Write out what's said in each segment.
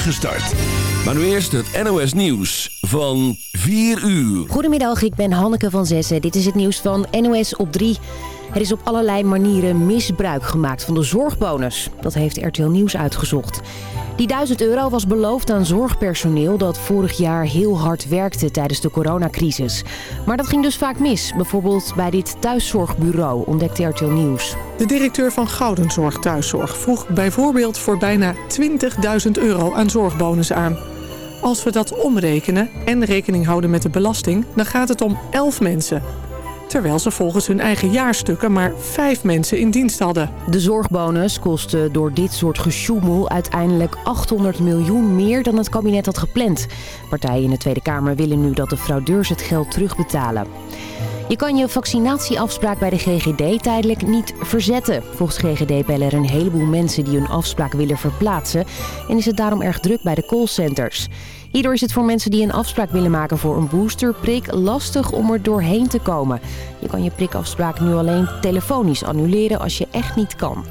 spoedige start. Maar nu eerst het NOS Nieuws van 4 uur. Goedemiddag, ik ben Hanneke van Zessen. Dit is het nieuws van NOS op 3. Er is op allerlei manieren misbruik gemaakt van de zorgbonus. Dat heeft RTL Nieuws uitgezocht. Die 1000 euro was beloofd aan zorgpersoneel dat vorig jaar heel hard werkte tijdens de coronacrisis. Maar dat ging dus vaak mis. Bijvoorbeeld bij dit thuiszorgbureau, ontdekte RTL Nieuws. De directeur van Goudenzorg Thuiszorg vroeg bijvoorbeeld voor bijna 20.000 euro aan zorgbonus aan. Als we dat omrekenen en rekening houden met de belasting, dan gaat het om 11 mensen. Terwijl ze volgens hun eigen jaarstukken maar vijf mensen in dienst hadden. De zorgbonus kostte door dit soort gesjoemel uiteindelijk 800 miljoen meer dan het kabinet had gepland. Partijen in de Tweede Kamer willen nu dat de fraudeurs het geld terugbetalen. Je kan je vaccinatieafspraak bij de GGD tijdelijk niet verzetten. Volgens GGD bellen er een heleboel mensen die hun afspraak willen verplaatsen... en is het daarom erg druk bij de callcenters. Hierdoor is het voor mensen die een afspraak willen maken voor een boosterprik lastig om er doorheen te komen. Je kan je prikafspraak nu alleen telefonisch annuleren als je echt niet kan.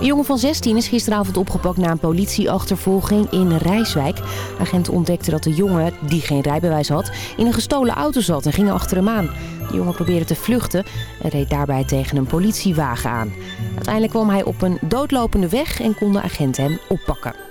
Een jongen van 16 is gisteravond opgepakt na een politieachtervolging in Rijswijk. Agenten ontdekten dat de jongen, die geen rijbewijs had, in een gestolen auto zat en gingen achter hem aan. De jongen probeerde te vluchten en reed daarbij tegen een politiewagen aan. Uiteindelijk kwam hij op een doodlopende weg en konden agenten hem oppakken.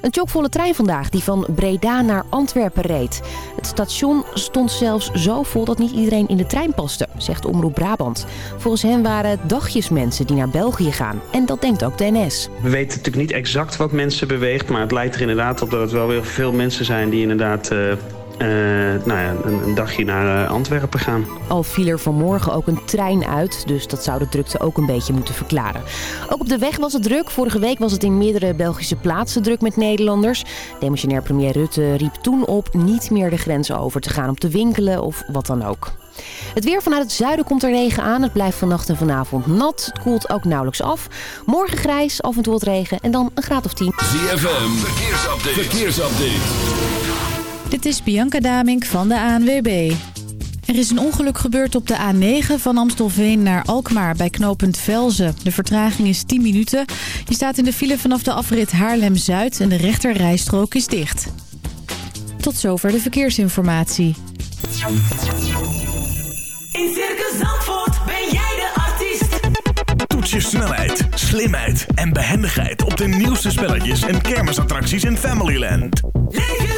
Een chockvolle trein vandaag die van Breda naar Antwerpen reed. Het station stond zelfs zo vol dat niet iedereen in de trein paste, zegt Omroep Brabant. Volgens hen waren dagjes mensen die naar België gaan. En dat denkt ook de NS. We weten natuurlijk niet exact wat mensen beweegt, maar het lijkt er inderdaad op dat het wel weer veel mensen zijn die inderdaad... Uh uh, nou ja, een, een, dagje naar uh, Antwerpen gaan. Al viel er vanmorgen ook een trein uit, dus dat zou de drukte ook een beetje moeten verklaren. Ook op de weg was het druk. Vorige week was het in meerdere Belgische plaatsen druk met Nederlanders. Demissionair premier Rutte riep toen op niet meer de grenzen over te gaan om te winkelen of wat dan ook. Het weer vanuit het zuiden komt er regen aan. Het blijft vannacht en vanavond nat. Het koelt ook nauwelijks af. Morgen grijs, af en toe wat regen en dan een graad of 10. ZFM, verkeersupdate. verkeersupdate. Dit is Bianca Damink van de ANWB. Er is een ongeluk gebeurd op de A9 van Amstelveen naar Alkmaar bij knooppunt Velzen. De vertraging is 10 minuten. Je staat in de file vanaf de afrit Haarlem-Zuid en de rechter rijstrook is dicht. Tot zover de verkeersinformatie. In Circus Zandvoort ben jij de artiest. Toets je snelheid, slimheid en behendigheid op de nieuwste spelletjes en kermisattracties in Familyland. Leef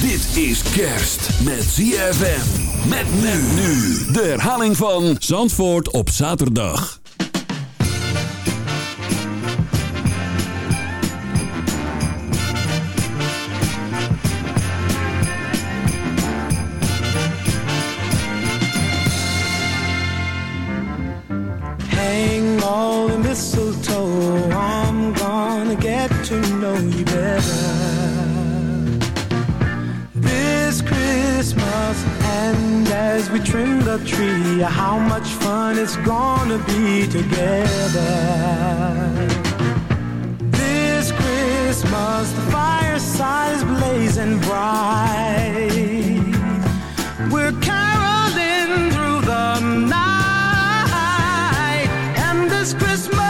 Dit is kerst met ZFM. Met men nu. De herhaling van Zandvoort op zaterdag. Hang all the mistletoe. I'm gonna get to know you. As we trim the tree, how much fun it's gonna be together. This Christmas, the fireside is blazing bright. We're caroling through the night, and this Christmas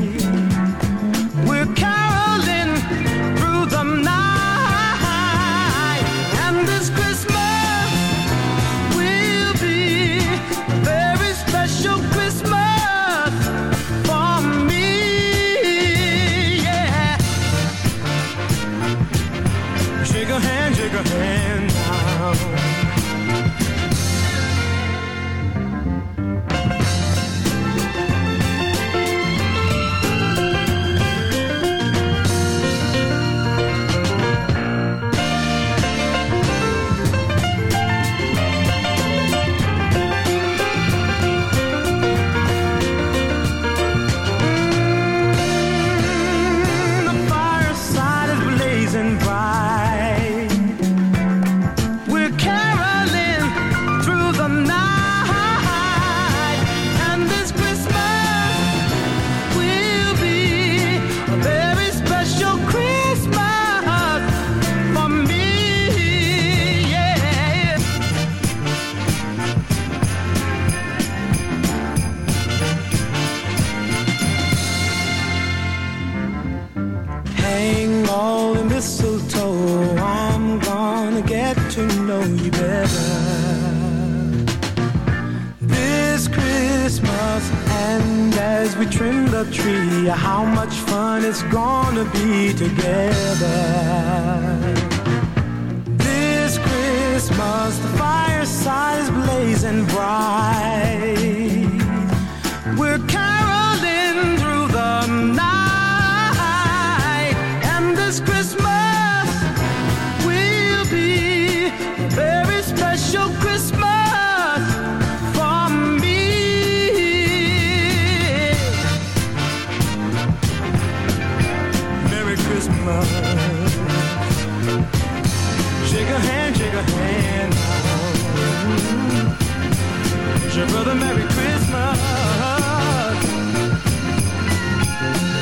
Brother Merry Christmas.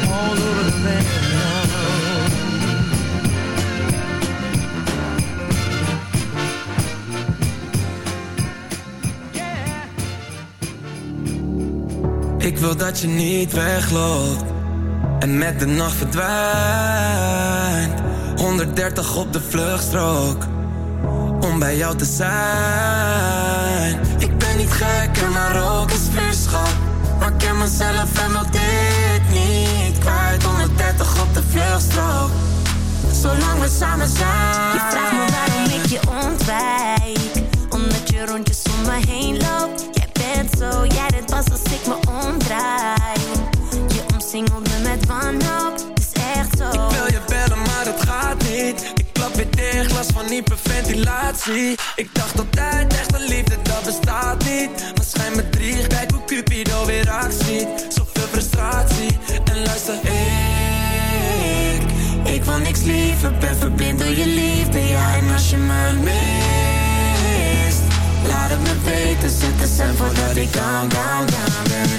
All over the land. Ik wil dat je niet wegloopt en met de nacht verdwijnt. 130 op de vluchtstrook om bij jou te zijn. En maar ook een vuurschap. Maar ik ken mezelf en wil dit niet kwijt. 130 op de vluchtstrook, zolang we samen zijn. Je vraagt me waarom ik je ontwijk Omdat je rondjes om me heen loopt Jij bent zo, jij dit pas als ik me omdraai Je omsingelt me met wanhoop, is echt zo Ik wil je bellen, maar het gaat niet. Weer last van hyperventilatie. Ik dacht altijd, echte liefde, dat bestaat niet. Maar schijn me drie, kijk hoe Cupido weer actie. Zoveel frustratie, en luister, ik... Ik wil niks liever, ben verblind door je liefde Ja, en als je me mist Laat het me weten, zet de voordat ik down, down, down ben.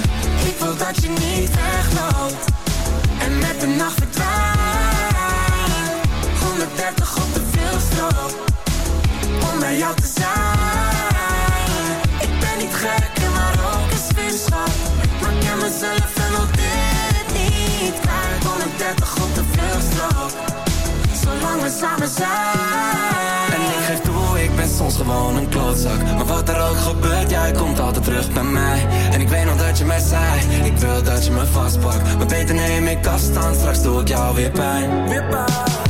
Ik wil dat je niet wegloopt En met de nacht verdwijnt. 130 op de veelstroop Om bij jou te zijn. Ik ben niet gek en maar ook een vuurschap Maar ken mezelf en wil dit niet kwijt 130 op de veelstroop Zolang we samen zijn. En ik geef toe, ik ben soms gewoon een klootzak. Maar wat er ook gebeurt, jij komt altijd terug bij mij. En ik weet nog dat je mij zei Ik wil dat je me vastpakt. Maar beter neem ik afstand, straks doe ik jou weer pijn. Weer pijn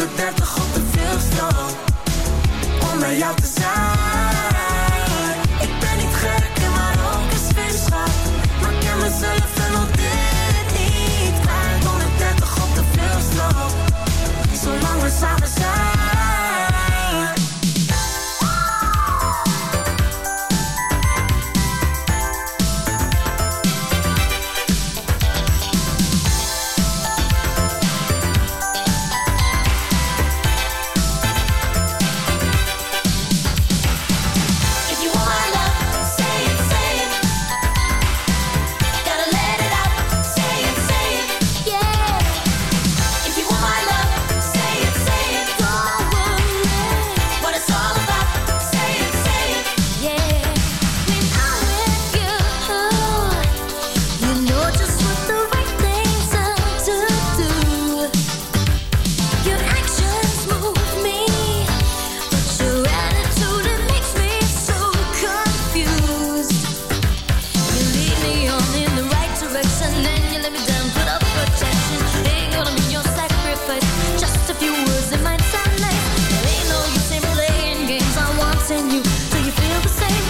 130 op de vluchtstrook Om bij jou te zijn. I'm you. Do you feel the same?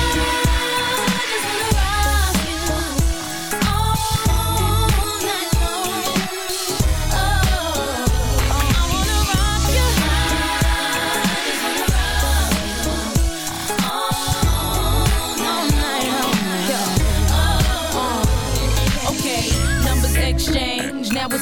just wanna ride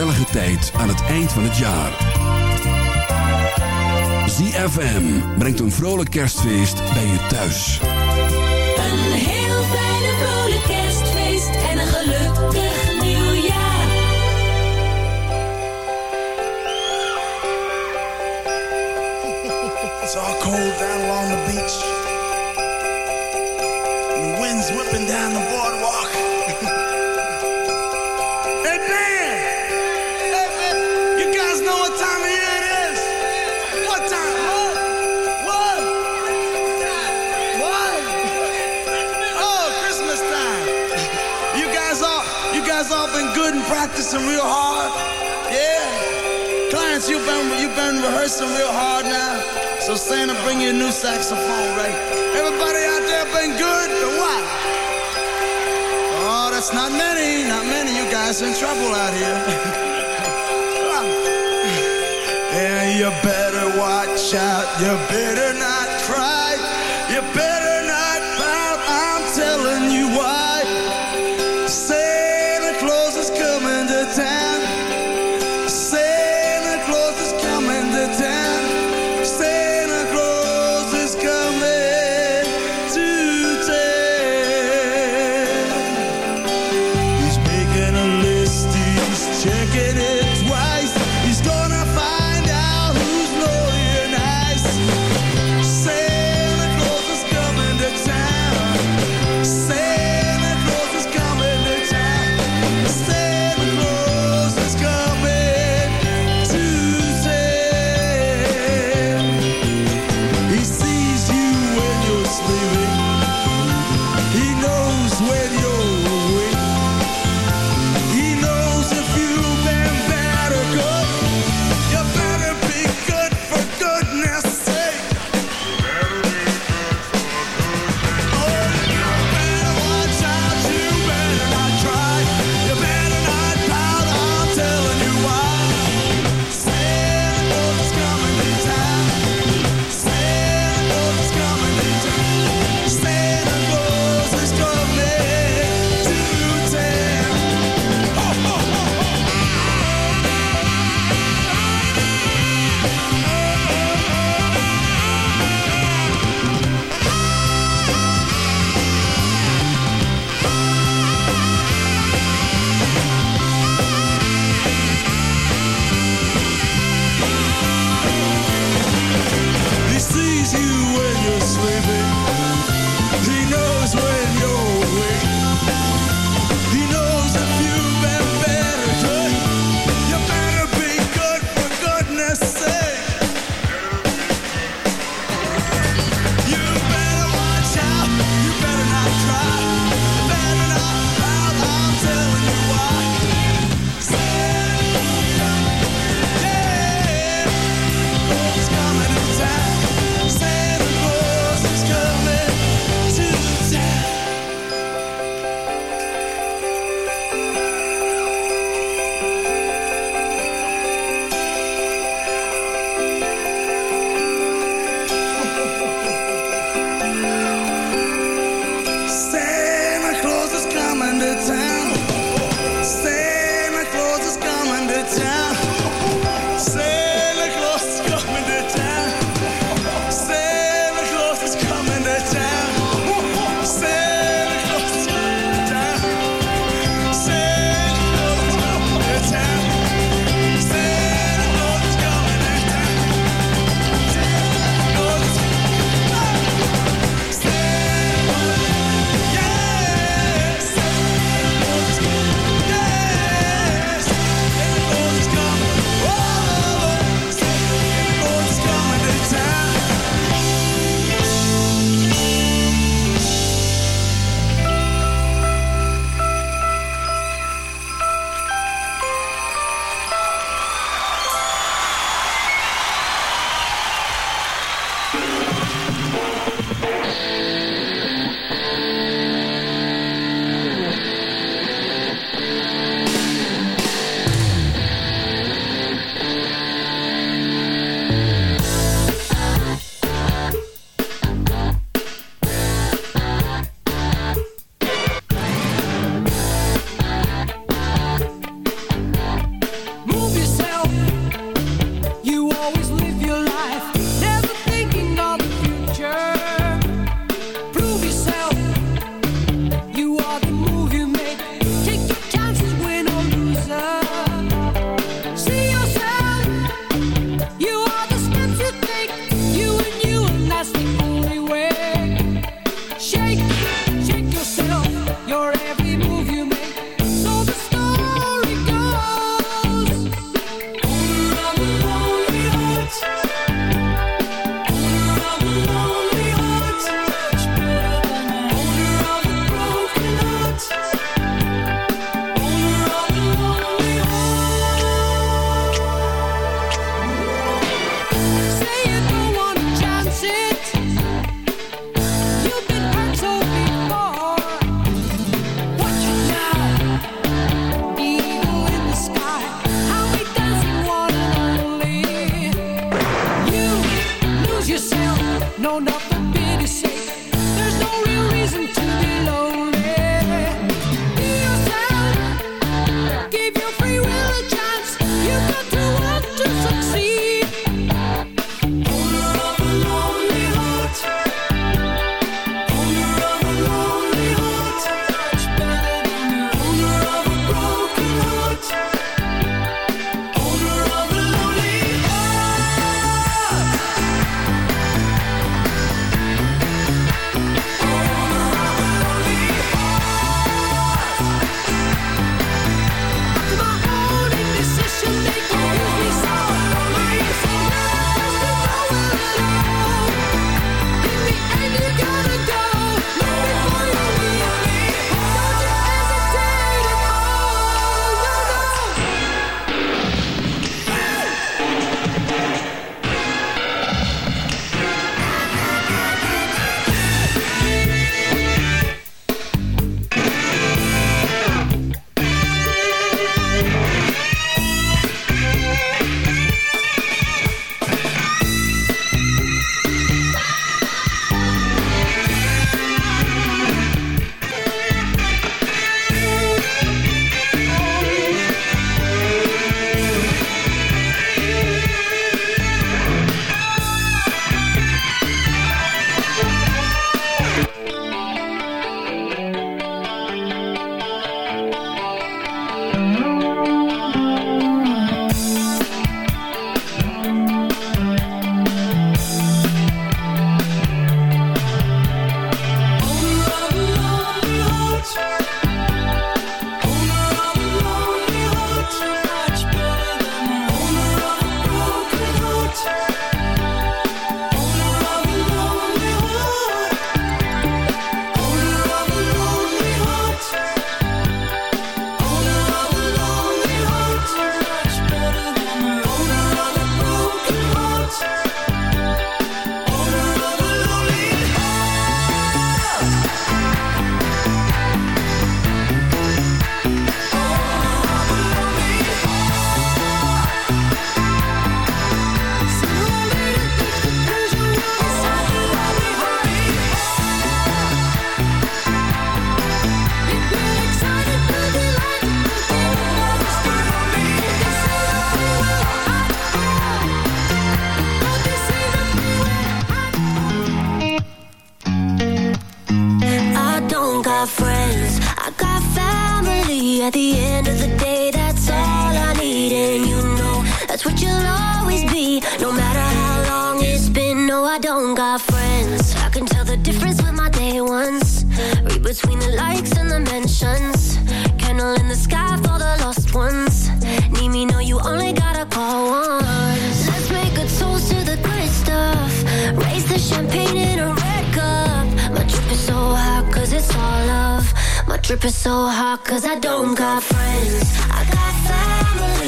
gezellige tijd aan het eind van het jaar. ZFM brengt een vrolijk kerstfeest bij je thuis. Een heel fijne vrolijk kerstfeest. En een gelukkig nieuwjaar. It's all cold down along the beach. And the wind's whipping down the boardwalk. Practicing real hard? Yeah? Clients, you've been, you've been rehearsing real hard now. So Santa, bring you a new saxophone, right? Everybody out there been good or what? Oh, that's not many, not many. You guys in trouble out here. and you better watch out. You better not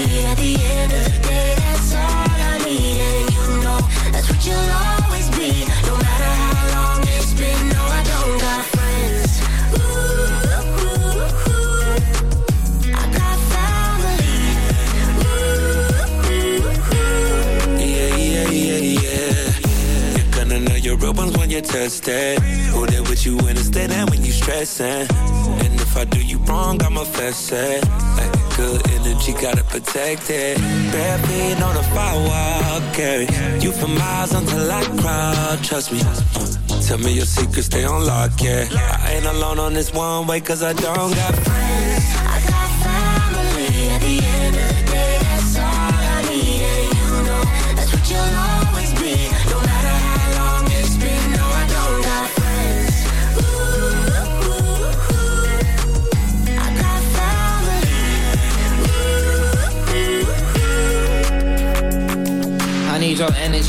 family at the end of the day. That's all I need, and you know that's what you'll always be. No matter how long it's been, no, I don't got friends. Ooh. I got family. Yeah, yeah, yeah, yeah. You're gonna know your real ones when you test it. Who there with you in the state and when you stressing. And if I do you wrong, I'ma fess it. Like good energy, gotta protect it. Bare feet on the firewall, carry you for miles until I cry. Trust me. Tell me your secrets, stay on lock, yeah. I ain't alone on this one way, cause I don't got friends.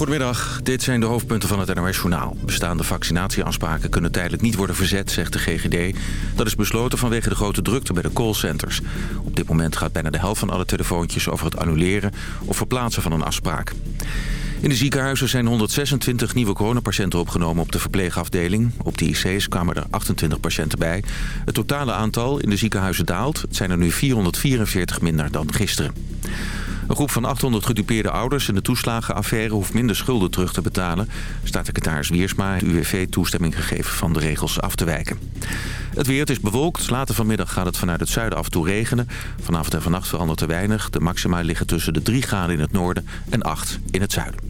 Goedemiddag, dit zijn de hoofdpunten van het NOS-journaal. Bestaande vaccinatieafspraken kunnen tijdelijk niet worden verzet, zegt de GGD. Dat is besloten vanwege de grote drukte bij de callcenters. Op dit moment gaat bijna de helft van alle telefoontjes over het annuleren of verplaatsen van een afspraak. In de ziekenhuizen zijn 126 nieuwe coronapatiënten opgenomen op de verpleegafdeling. Op de IC's kwamen er 28 patiënten bij. Het totale aantal in de ziekenhuizen daalt. Het zijn er nu 444 minder dan gisteren. Een groep van 800 gedupeerde ouders in de toeslagenaffaire hoeft minder schulden terug te betalen. Staatssecretaris Wiersma heeft UWV toestemming gegeven van de regels af te wijken. Het weer is bewolkt. Later vanmiddag gaat het vanuit het zuiden af toe regenen. Vanavond en vannacht verandert er weinig. De maxima liggen tussen de 3 graden in het noorden en 8 in het zuiden.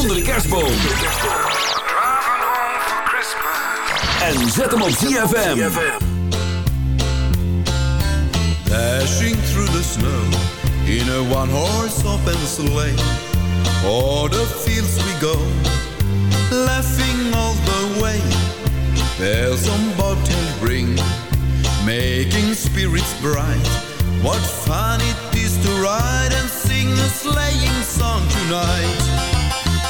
Onder de kerstboom. En zet hem op ZFM. Dashing through the snow in a one-horse open sleigh. O'er the fields we go, laughing all the way. Bells on bobtail ring, making spirits bright. What fun it is to ride and sing a sleighing song tonight.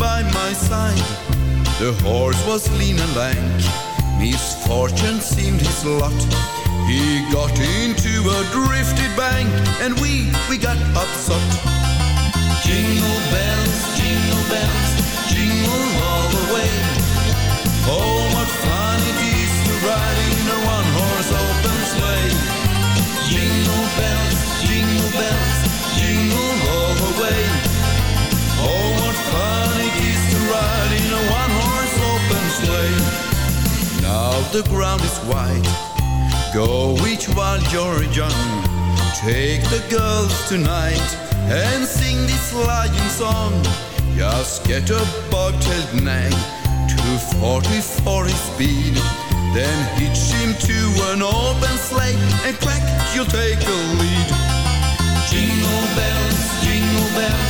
by my side. The horse was lean and lank, Misfortune seemed his lot. He got into a drifted bank, and we, we got upset. Jingle bells, jingle bells, jingle all the way. Oh, what fun it is to ride in a one-horse open sleigh. Jingle bells, jingle bells, jingle all the way. Oh, fun it is to ride in a one-horse open sleigh. Now the ground is white. Go each while you're young. Take the girls tonight and sing this lying song. Just get a bobtailed nag to 40 for his speed. Then hitch him to an open sleigh and crack, you'll take the lead. Jingle bells, jingle bells,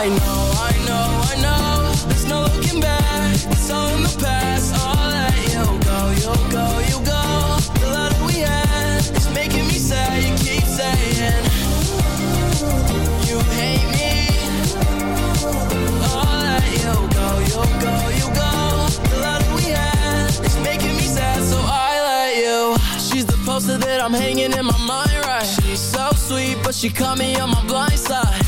I know, I know, I know. There's no looking back. It's all in the past. I'll let you go, you'll go, you go. The love that we had Is making me sad. You keep saying You hate me. I'll let you go, you'll go, you go. The love that we had Is making me sad. So I let you. She's the poster that I'm hanging in my mind right. She's so sweet But she caught me on my blind side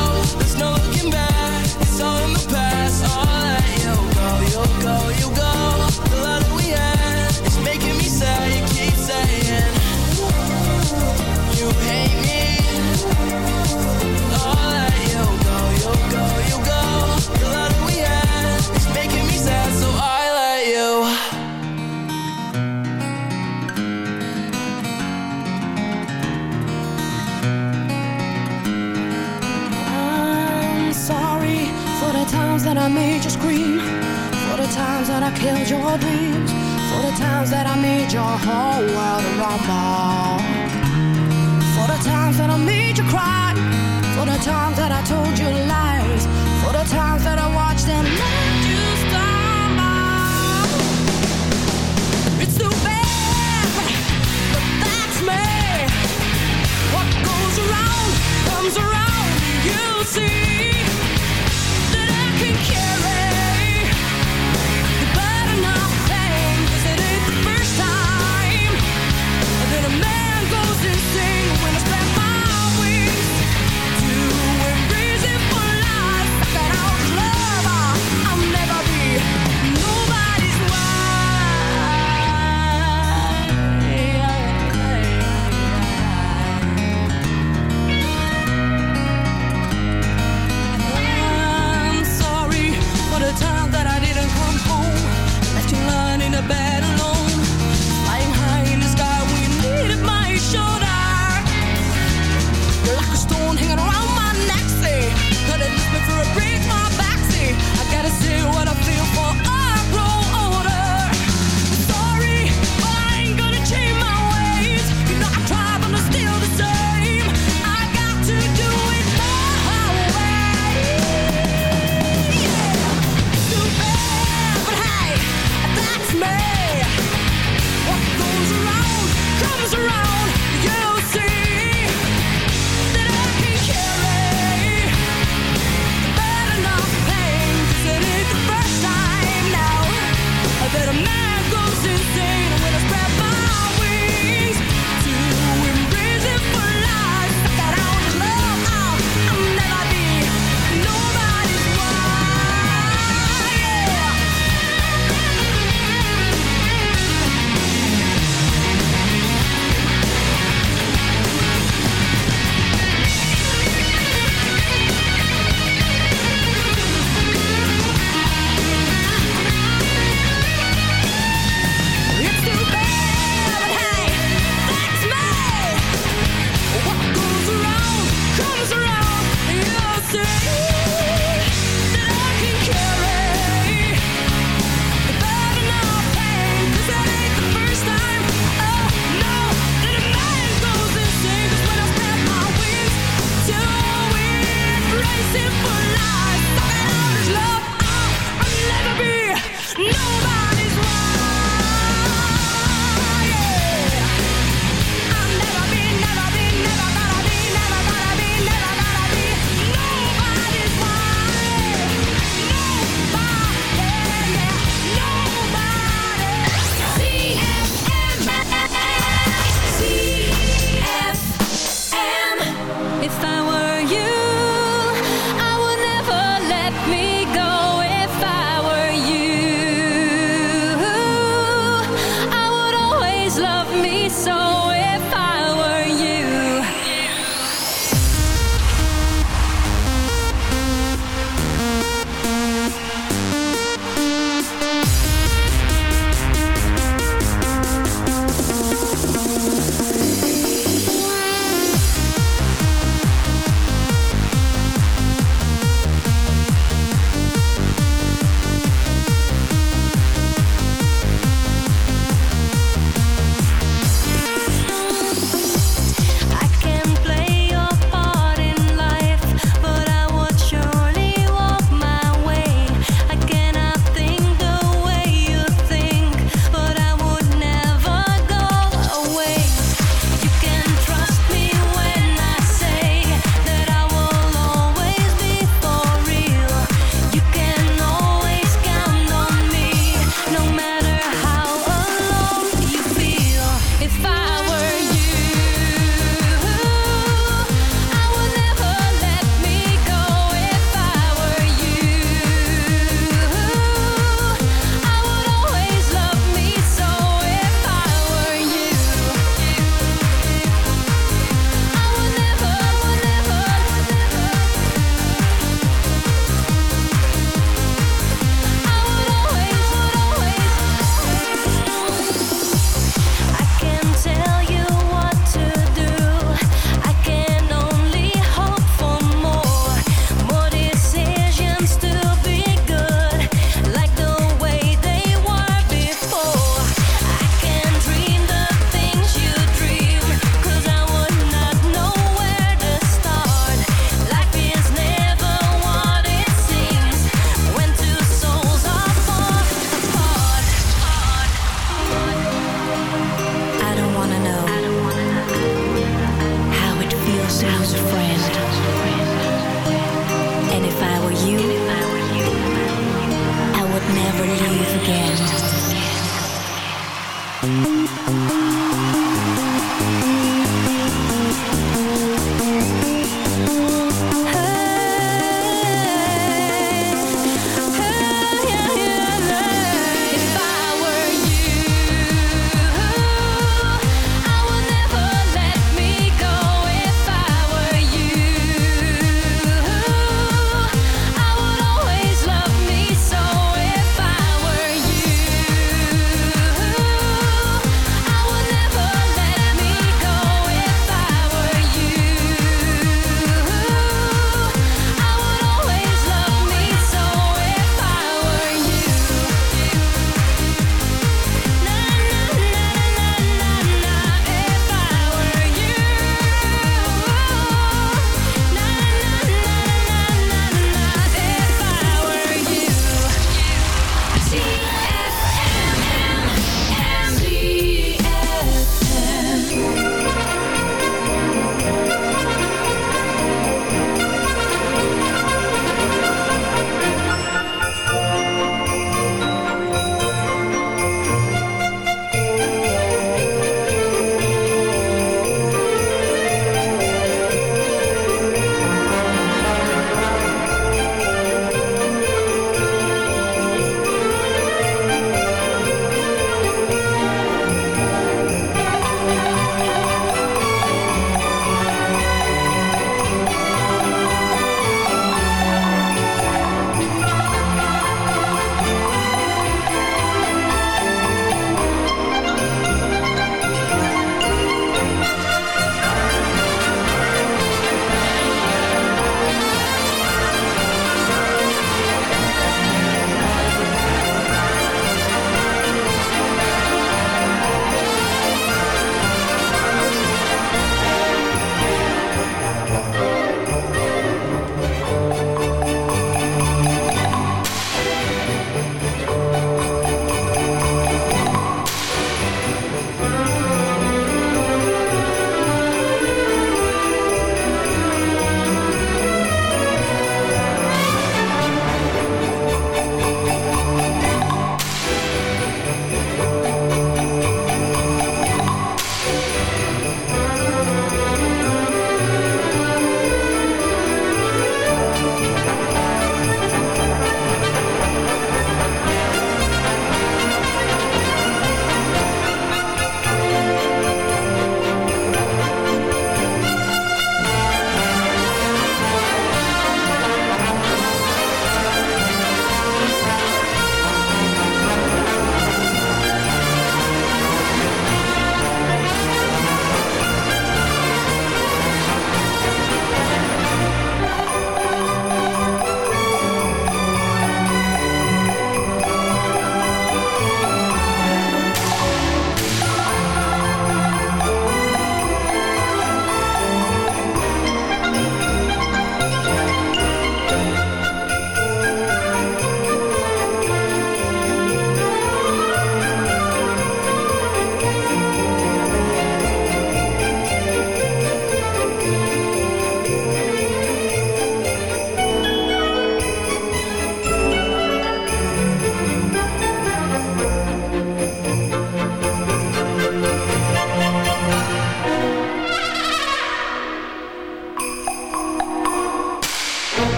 times that we had, it's making me sad, you keep saying You hate me. I made you. Scream, for the times that I killed your dreams, for the times that I made your whole world rumble, for the times that I made you cry, for the times that I told you lies, for the times that I watched and